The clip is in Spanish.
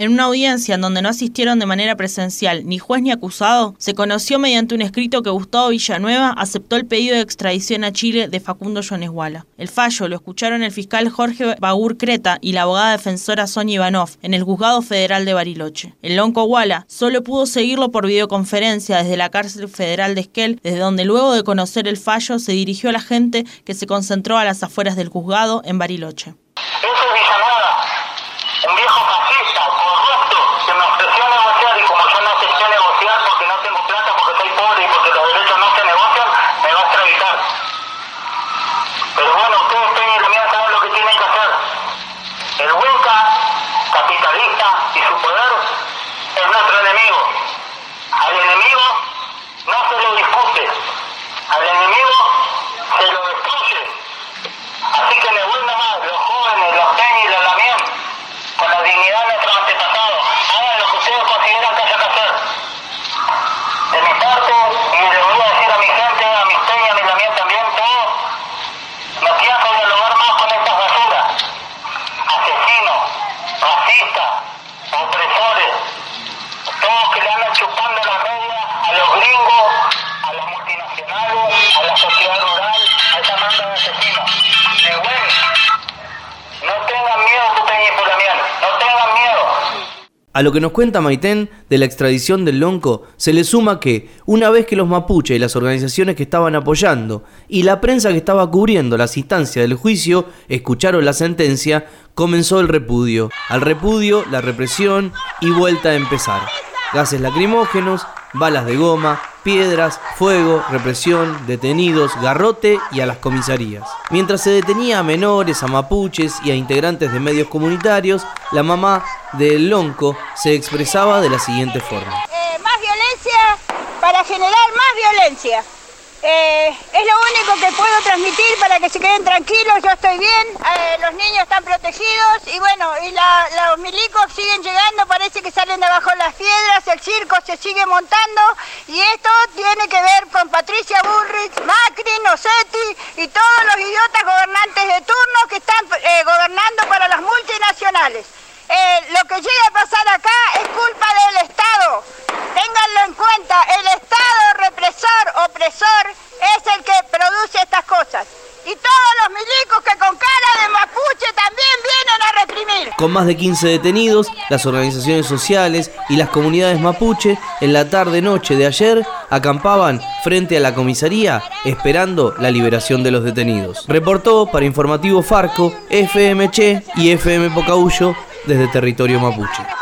En una audiencia en donde no asistieron de manera presencial ni juez ni acusado, se conoció mediante un escrito que Gustavo Villanueva aceptó el pedido de extradición a Chile de Facundo Yoneswala. El fallo lo escucharon el fiscal Jorge Bagur Creta y la abogada defensora Sonia Ivanov en el juzgado federal de Bariloche. El lonco Wala solo pudo seguirlo por videoconferencia desde la cárcel federal de Esquel, desde donde luego de conocer el fallo se dirigió a la gente que se concentró a las afueras del juzgado en Bariloche. A lo que nos cuenta Maitén de la extradición del Lonco, se le suma que, una vez que los mapuches y las organizaciones que estaban apoyando y la prensa que estaba cubriendo las instancias del juicio escucharon la sentencia, comenzó el repudio. Al repudio, la represión y vuelta a empezar. Gases lacrimógenos, balas de goma, piedras, fuego, represión, detenidos, garrote y a las comisarías. Mientras se detenía a menores, a mapuches y a integrantes de medios comunitarios, la mamá del Lonco se expresaba de la siguiente forma. Eh, más violencia para generar más violencia. Eh, es lo único que puedo transmitir para que se queden tranquilos, yo estoy bien, eh, los niños están protegidos y bueno, y los milicos siguen llegando, parece que salen de abajo las piedras, el circo se sigue montando y esto tiene que ver con Patricia Bullrich, Macri, Nocetti y todos los idiotas gobernantes de turno que están eh, gobernando para las multinacionales. lo que llega a pasar acá es culpa del Estado. Ténganlo en cuenta, el Estado represor, opresor, es el que produce estas cosas. Y todos los milicos que con cara de mapuche también vienen a reprimir. Con más de 15 detenidos, las organizaciones sociales y las comunidades mapuche en la tarde-noche de ayer acampaban frente a la comisaría esperando la liberación de los detenidos. Reportó para Informativo Farco, FM Che y FM Pocahuyo desde territorio mapuche.